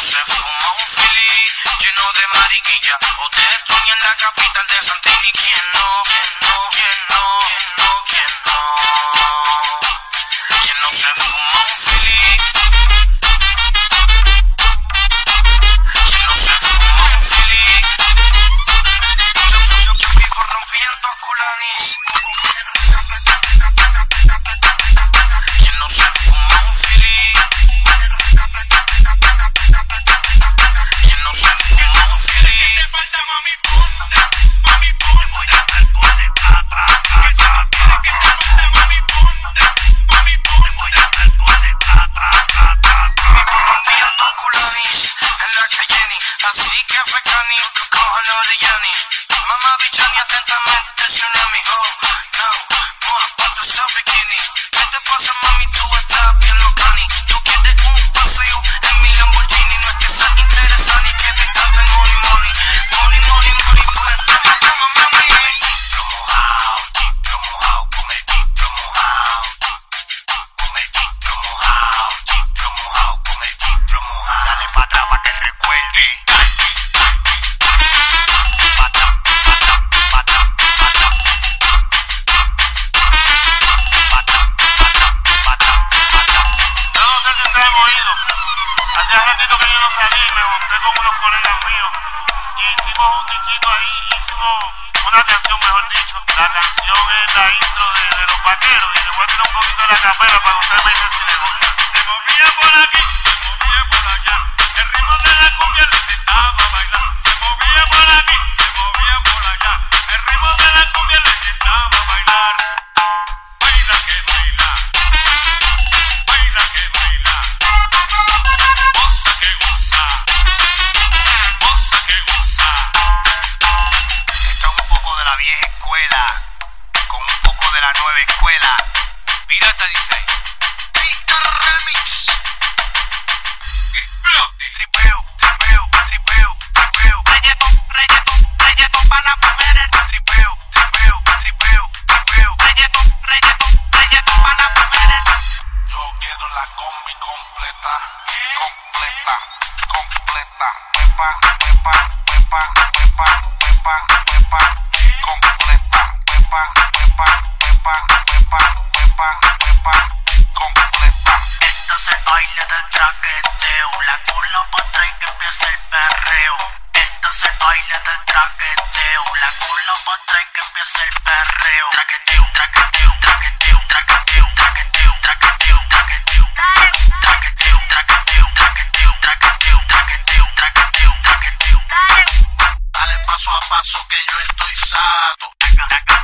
se fuma un fili lleno de mariquilla o de en la capital de Santini. ¿Quién no? ¿Quién no? ¿Quién no? ¿Quién no? ¿Quién no? ¿Quién no se fuma un fili? ¿Quién no se fuma un fili? Yo, yo, yo vivo rompiendo culanis. ¿Quién no se Así que fecani, cojo lo de Yanni Mamá bichani atentamente tsunami Oh, no, pato so bikini ustedes han oído. Hacía ratito que yo no salí, me monté con unos colegas míos y hicimos un dichito ahí, hicimos una canción, mejor dicho. La canción es la intro de, de los vaqueros y le voy a tirar un poquito de la capela para que ustedes me dicen si les gusta. Se movía por aquí, se movía por allá. La nueva escuela. Pirata dice ahí. Remix Tripeo, tripeo, tripeo, tripeo Reggaeton, reggaeton, reggaeton para las mujeres. Tripeo, tripeo, tripeo, tripeo Reggaeton, reggaeton, reggaeton para las mujeres. Yo quiero la combi completa, completa, completa, pepa, pepa, pepa, pepa, pepa, pepa, completa, pepa, huepa, huepa, del traqueteo, la cola para atrás que empieza el perreo. Entonces baila del traqueteo, la cola para atrás que empieza el perreo. Traqueteo, traqueteo, traqueteo, traqueteo, traqueteo, traqueteo, traqueteo. Dale paso a paso que yo estoy sato.